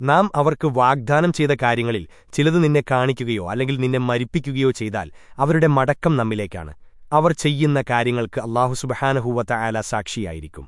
നാം അവർക്ക് വാഗ്ദാനം ചെയ്ത കാര്യങ്ങളിൽ ചിലത് നിന്നെ കാണിക്കുകയോ അല്ലെങ്കിൽ നിന്നെ മരിപ്പിക്കുകയോ ചെയ്താൽ അവരുടെ മടക്കം നമ്മിലേക്കാണ്. അവർ ചെയ്യുന്ന കാര്യങ്ങൾക്ക് അള്ളാഹു സുബഹാനഹൂവത്ത ആല സാക്ഷിയായിരിക്കും.